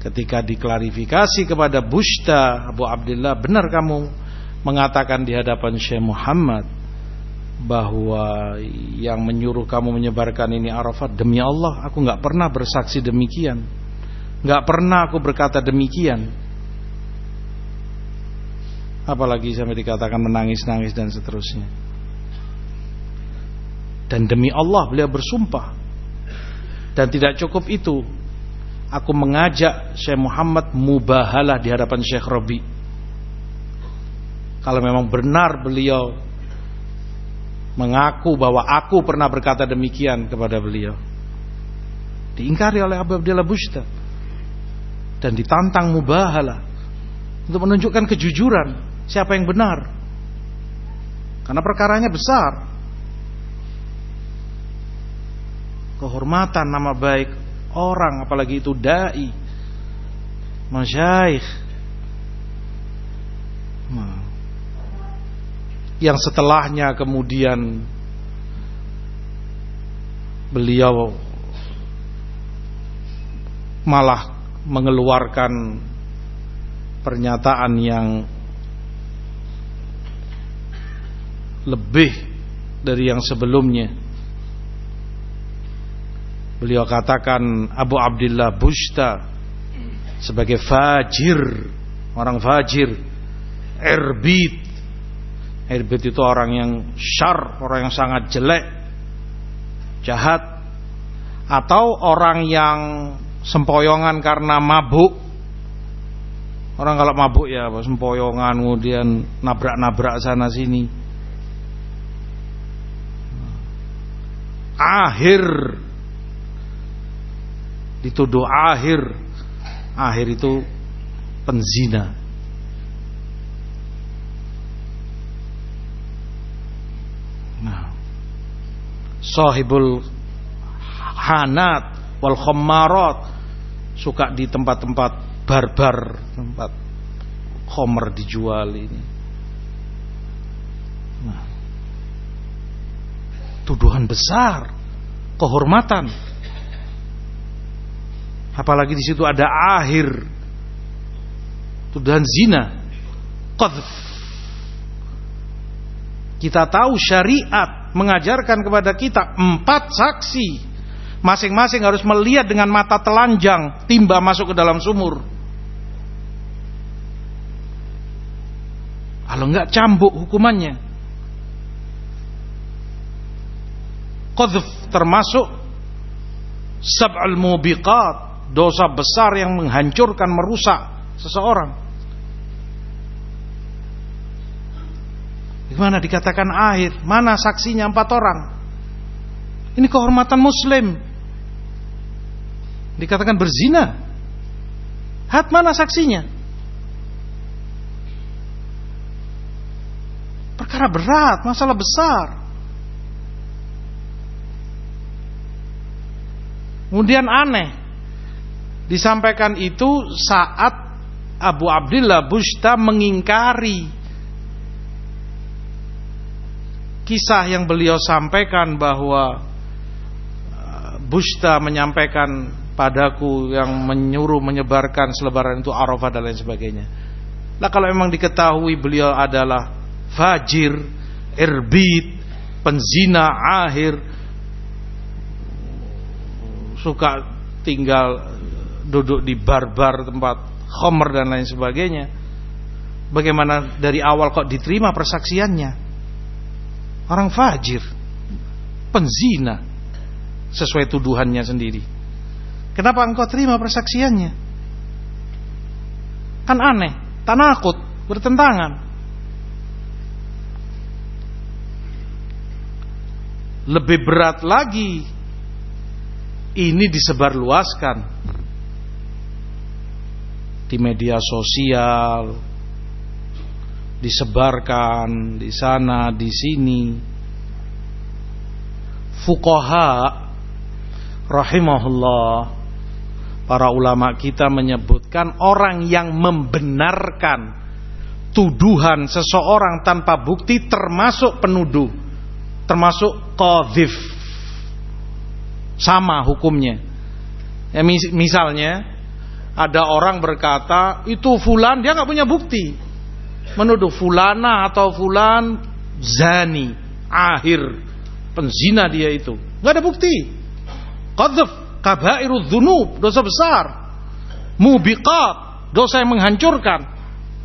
ketika diklarifikasi kepada Bushta Abu Abdullah benar kamu mengatakan di hadapan Syekh Muhammad bahwa yang menyuruh kamu menyebarkan ini Arafat demi Allah aku nggak pernah bersaksi demikian. Nggak pernah aku berkata demikian. Apalagi sampai dikatakan menangis-nangis dan seterusnya. Dan demi Allah beliau bersumpah. Dan tidak cukup itu aku mengajak Syekh Muhammad mubahalah di hadapan Syekh Robi. Kalau memang benar beliau mengaku bahwa aku pernah berkata demikian kepada beliau. Diingkari oleh Abu Abdullah Bushta. Dan ditantang mubahalah. Untuk menunjukkan kejujuran. Siapa yang benar. Karena perkaranya besar. Kehormatan nama baik orang apalagi itu dai masyaikh nah. yang setelahnya kemudian beliau malah mengeluarkan pernyataan yang lebih dari yang sebelumnya Beliau katakan Abu Abdullah Bushta sebagai fajir, orang fajir, erbit. Erbit itu orang yang syar, orang yang sangat jelek, jahat, atau orang yang sempoyongan karena mabuk. Orang kalau mabuk ya sempoyongan kemudian nabrak-nabrak sana sini. Akhir dituduh akhir. Akhir itu penzina. Nah. Sahibul hanat wal khammarat. Suka di tempat-tempat barbar tempat khomer dijual ini. Nah, tuduhan besar kehormatan Apalagi di situ ada akhir tuduhan zina, qadhf. Kita tahu syariat mengajarkan kepada kita empat saksi. Masing-masing harus melihat dengan mata telanjang timba masuk ke dalam sumur. Kalau enggak cambuk hukumannya. Qadhf termasuk sab'al mubiqat dosa besar yang menghancurkan merusak seseorang. Gimana dikatakan akhir Mana saksinya empat orang? Ini kehormatan muslim. Dikatakan berzina. Hat mana saksinya? Perkara berat Masalah besar. Kemudian aneh Disampaikan itu saat Abu Abdullah Bushta mengingkari kisah yang beliau sampaikan bahwa uh, Bushta menyampaikan padaku yang menyuruh menyebarkan selebaran itu Arafah dan lain sebagainya. Lah kalau memang diketahui beliau adalah fajir, erbit, penzina akhir suka tinggal duduk di bar-bar tempat khomer dan lain sebagainya. Bagaimana dari awal kok diterima persaksiannya? Orang fajir, penzina, sesuai tuduhannya sendiri. Kenapa engkau terima persaksiannya? Kan aneh, tanakut, bertentangan. Lebih berat lagi ini disebarluaskan di media sosial, disebarkan di sana, di sini. Fuqaha rahimahullah para ulama kita menyebutkan orang yang membenarkan tuduhan seseorang tanpa bukti termasuk penuduh, termasuk qadhif. Sama hukumnya. Ya, misalnya ada orang berkata itu fulan dia nggak punya bukti. Menuduh fulana atau fulan zani akhir penzina dia itu. Nggak ada bukti. Qadzaf kabairu dzunub dosa besar. Mubiqat dosa yang menghancurkan